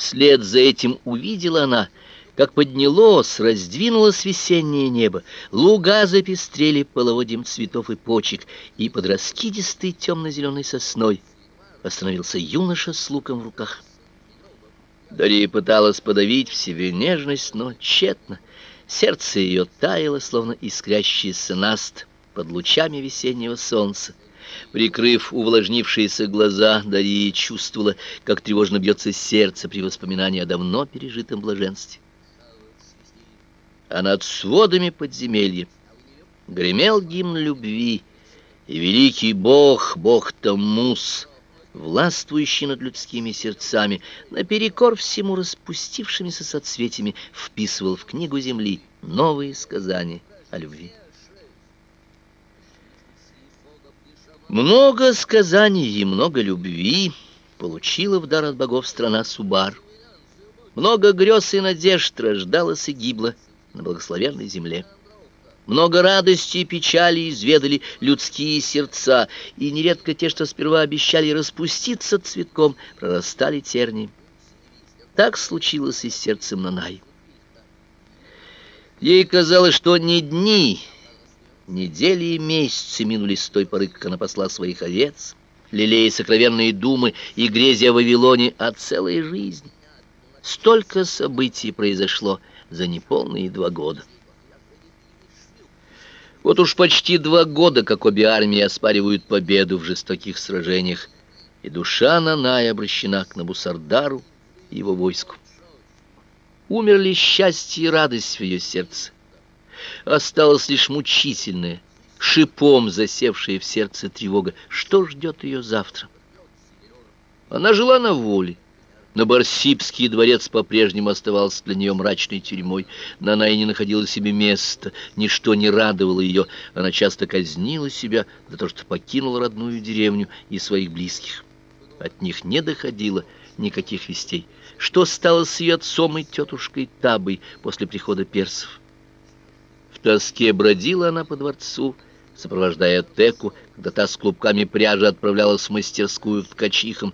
Вслед за этим увидела она, как поднялось, раздвинулось весеннее небо, луга запестрели половодьем цветов и почек, и под раскидистой темно-зеленой сосной остановился юноша с луком в руках. Дарья пыталась подавить в себе нежность, но тщетно. Сердце ее таяло, словно искрящийся наст под лучами весеннего солнца. Прикрыв увлажнившиеся глаза, Дарья чувствовала, как тревожно бьется сердце при воспоминании о давно пережитом блаженстве. А над сводами подземелья гремел гимн любви, и великий бог, бог Таммус, властвующий над людскими сердцами, наперекор всему распустившимися соцветиями, вписывал в книгу земли новые сказания о любви. Много сказаний и много любви получила в дар от богов страна Субар. Много грез и надежд рождалось и гибло на благословенной земле. Много радости и печали изведали людские сердца, и нередко те, что сперва обещали распуститься цветком, прорастали тернием. Так случилось и с сердцем Нанай. Ей казалось, что не дни, недели и месяцы минули с той поры, как она посла своих овец, лелея сокровенные думы и грезя о Вавилоне, а целая жизнь. Столько событий произошло за неполные два года. Вот уж почти два года, как обе армии оспаривают победу в жестоких сражениях, и душа Нанай обращена к Набусардару и его войску. Умерли счастье и радость в ее сердце. Осталась лишь мучительная, шипом засевшая в сердце тревога. Что ждет ее завтра? Она жила на воле, но Барсибский дворец по-прежнему оставался для нее мрачной тюрьмой. Но она и не находила себе места, ничто не радовало ее. Она часто казнила себя за то, что покинула родную деревню и своих близких. От них не доходило никаких вестей. Что стало с ее отцом и тетушкой Табой после прихода персов? В тоске бродила она по дворцу, сопровождая Теку, когда та с клубками пряжи отправлялась в мастерскую к ткачихам.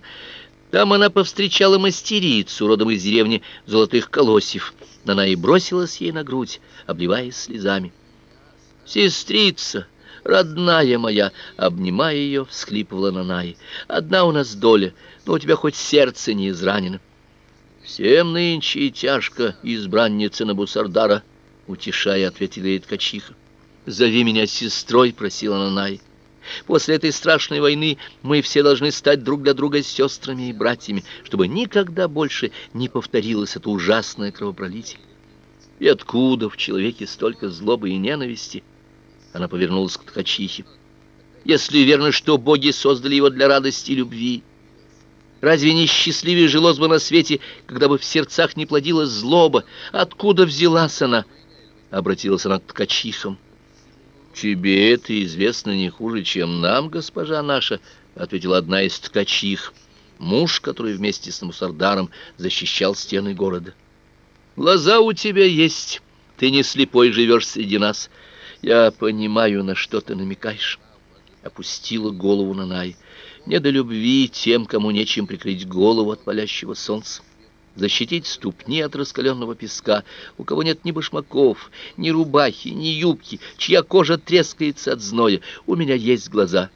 Там она повстречала мастерицу, родом из деревни Золотых Колосьев. Она и бросилась ей на грудь, обливаясь слезами. «Сестрица, родная моя!» Обнимая ее, всхлипывала Нанай. «Одна у нас доля, но у тебя хоть сердце не изранено». «Всем нынче тяжко, избранница Набусардара», — утешая, ответила ей ткачиха. «Зови меня сестрой», — просила Нанай. После этой страшной войны мы все должны стать друг для друга сестрами и братьями, чтобы никогда больше не повторилось это ужасное кровопролитие. И откуда в человеке столько злобы и ненависти? Она повернулась к ткачихе. Если верно, что боги создали его для радости и любви, разве не счастливее жилось бы на свете, когда бы в сердцах не плодилась злоба? Откуда взялась она? Обратилась она к ткачихам. «Тебе это известно не хуже, чем нам, госпожа наша», — ответила одна из ткачих, муж, который вместе с Мусардаром защищал стены города. «Глаза у тебя есть, ты не слепой живешь среди нас. Я понимаю, на что ты намекаешь». Опустила голову на Най. «Не до любви тем, кому нечем прикрыть голову от палящего солнца» защитить ступни от раскаленного песка, у кого нет ни башмаков, ни рубахи, ни юбки, чья кожа трескается от зноя. У меня есть глаза.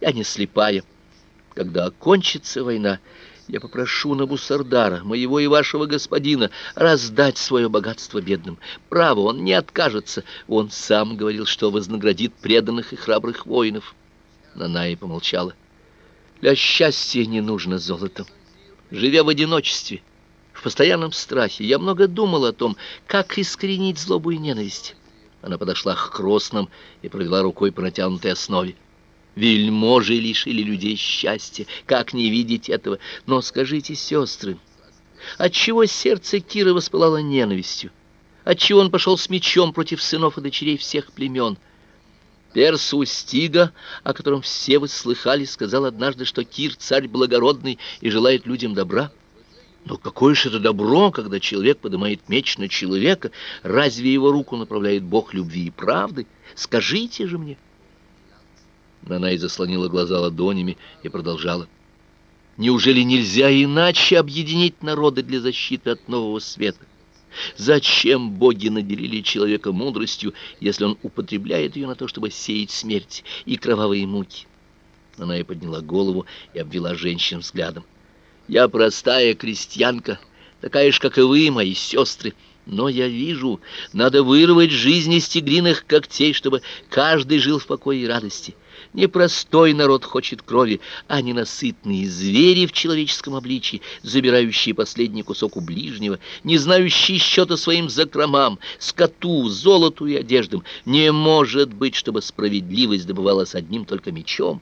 Я не слепая. Когда окончится война, я попрошу Набусардара, моего и вашего господина, раздать свое богатство бедным. Право, он не откажется. Он сам говорил, что вознаградит преданных и храбрых воинов. Наная помолчала. Для счастья не нужно золото. Живя в одиночестве, в постоянном страхе. Я много думал о том, как искоренить злобу и ненависть. Она подошла к кросным и провела рукой по натянутой основе. Вельможи лишили людей счастья, как не видеть этого? Но скажите, сестры, отчего сердце Кира воспылало ненавистью? Отчего он пошел с мечом против сынов и дочерей всех племен? Персу Стига, о котором все вы слыхали, сказал однажды, что Кир царь благородный и желает людям добра. Но какое же это добро, когда человек поднимает меч на человека? Разве его руку направляет Бог любви и правды? Скажите же мне. Нанай заслонила глаза ладонями и продолжала. Неужели нельзя иначе объединить народы для защиты от нового света? Зачем боги наделили человека мудростью, если он употребляет ее на то, чтобы сеять смерть и кровавые муки? Она и подняла голову и обвела женщин взглядом. Я простая крестьянка, такая же, как и вы, мои сестры, но я вижу, надо вырвать жизнь из тигриных когтей, чтобы каждый жил в покое и радости. Непростой народ хочет крови, а ненасытные звери в человеческом обличии, забирающие последний кусок у ближнего, не знающие счета своим закромам, скоту, золоту и одеждам. Не может быть, чтобы справедливость добывалась одним только мечом.